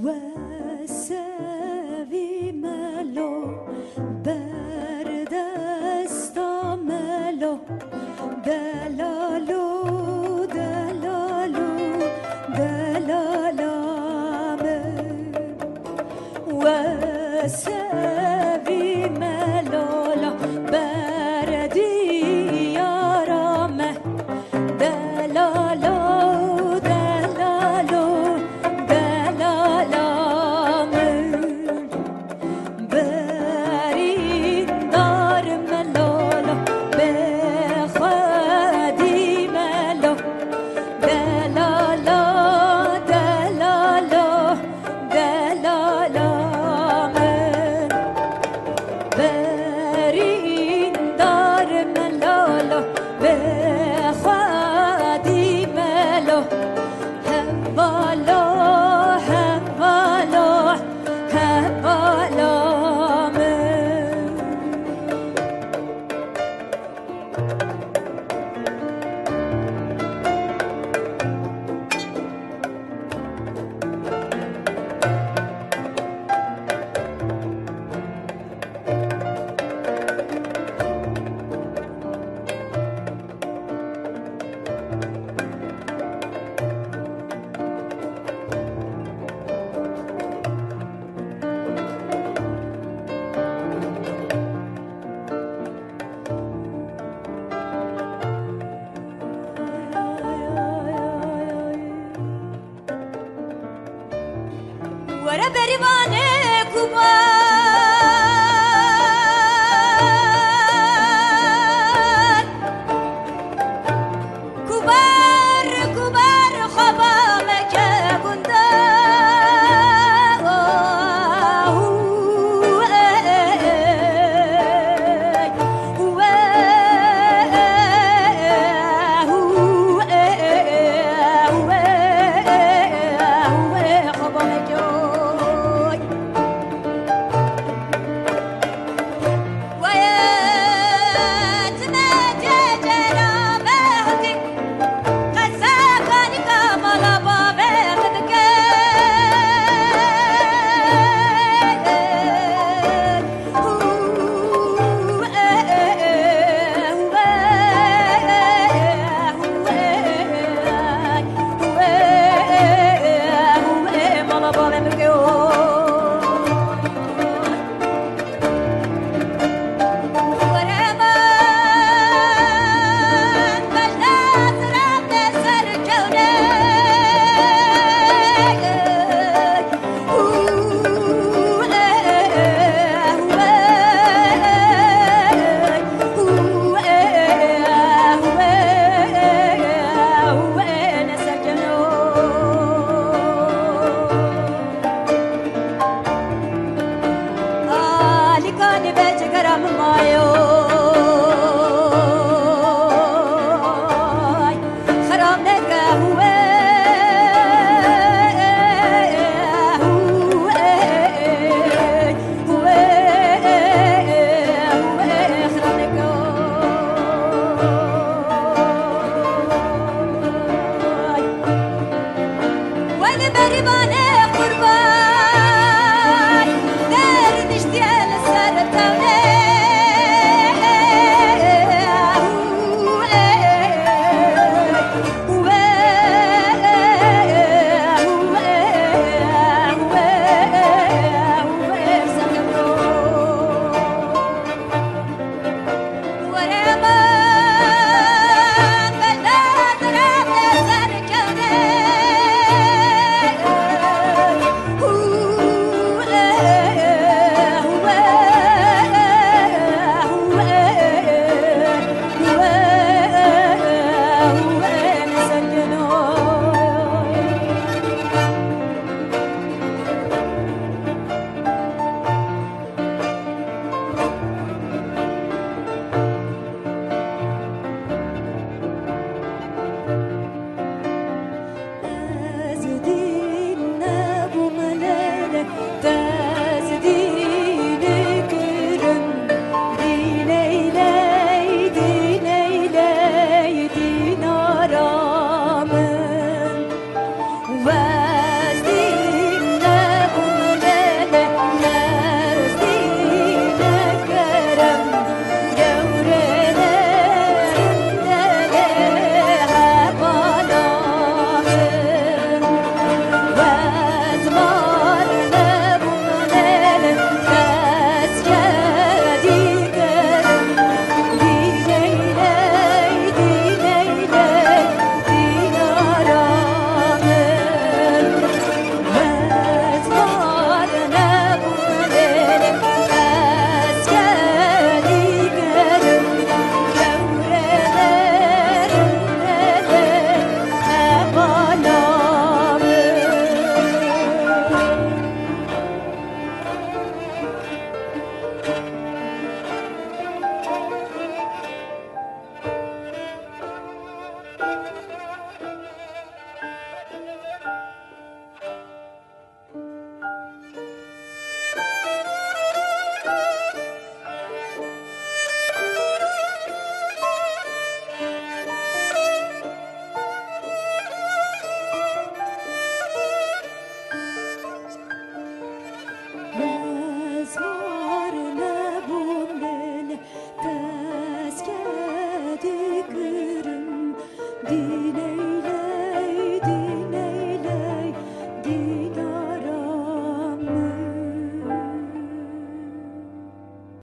well. duvara pervane